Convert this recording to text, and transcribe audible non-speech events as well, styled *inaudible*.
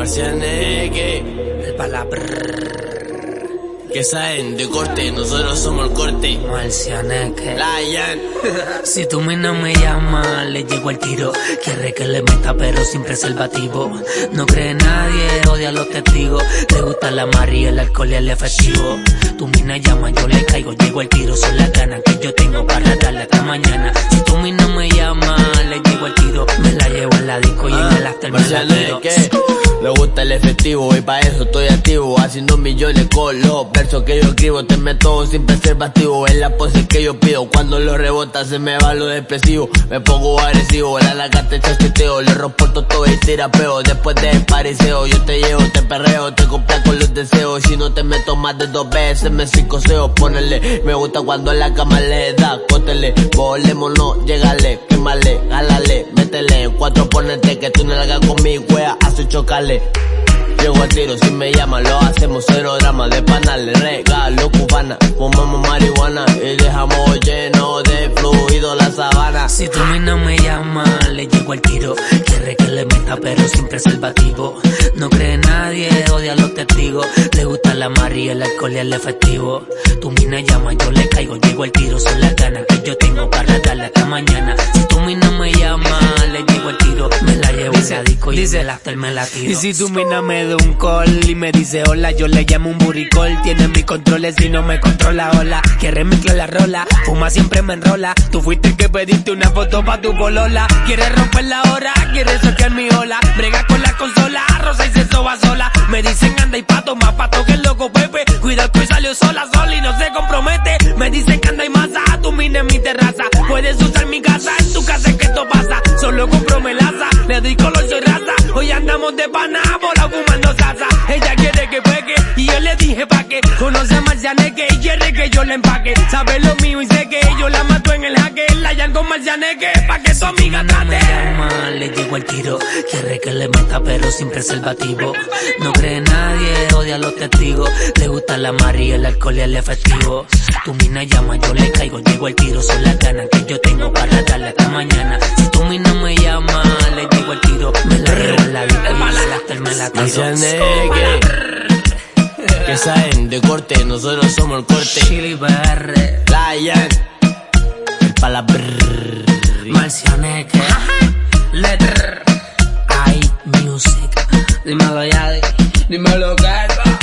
Marcianeque, el palabra. Que saben de corte, nosotros somos el corte. Marcianeque. Lion. *laughs* si tú mi no me llamas, le llego el tiro. Quiere que le meta, pero sin preservativo. No cree nadie, odia a los testigos. Le gusta la María, el alcohol y el efectivo. Tu mina llama, yo le caigo, llego el tiro. Son las ganas que yo tengo para darle hasta mañana. Si tú no me llamas, le llego el tiro. Me la llevo al la disco y en el after me la tiro. Le gusta el efectivo y pa' eso estoy activo Haciendo millones con los versos que yo escribo Te meto sin preservativo Es la pose que yo pido Cuando lo rebota se me va lo depresivo Me pongo agresivo, la laga te chasqueteo Le rompo todo y tira peo Después del pariseo yo te llevo, te perreo Te compra con los Si no te meto más de dos veces me psicoseo. Ponele, me gusta cuando la cama le da Cótele, volemos no, llegale Quémale, jálale, métele. En cuatro ponete que tú no la hagas conmigo wea, hace chocarle Llego al tiro si me llaman, lo hacemos cero drama. De panales, regalo cubana, fumamos marihuana y dejamos lleno de fluido la sabana. Si tú mí no me llamas, le llego al tiro, quiere que le meta pero sin preservativo. No cree nadie, odia a los testigos, le gusta la María, el alcohol y el efectivo. Tu mina llama, yo le caigo, llego al tiro, son las ganas que yo tengo para darle hasta mañana. Si tú mí no me llamas, le llego al tiro, me la llevo ese disco y dice el after me la tiro. Y si tu mina me da un call y me dice hola, yo le llamo un buricol. Tiene mis controles y no me controla, hola. Quiere mezclar la rola, fuma siempre me enrola. Tú fuiste el que pediste una foto pa' tu polola. Quiere romper la hora, quiere sacar mi ola. Brega con la consola, rosa y se más pato que el loco Pepe. Cuidado que salió sola, sola y no se compromete. Me dicen que anda y masa, tu mina en mi terraza. Puedes usar mi casa, en tu casa es que esto pasa. Solo compro melaza, le doy color, soy raza. Hoy andamos de pana, bola fumando salsa. Ella quiere que pegue y yo le dije pa' que conoce a Marcianeque y quiere que yo le empaque. Sabe lo mío y sé Con Marcianeque pa' que su amiga no me trate. llama, le llego el tiro. Quiere que le meta pero sin preservativo. No cree nadie, odia a los testigos. Le gusta la María, el alcohol y el efectivo. Tu mina llama, yo le caigo, llego el tiro. Son las ganas que yo tengo para darle hasta mañana. Si tu mina me llama, le llego el tiro. Me la llevo la y el after me la tiro. Que saben de corte, nosotros somos el corte. Chili Lion. El palabra. Marcianeque, letter, I music. Dímelo ya, dímelo que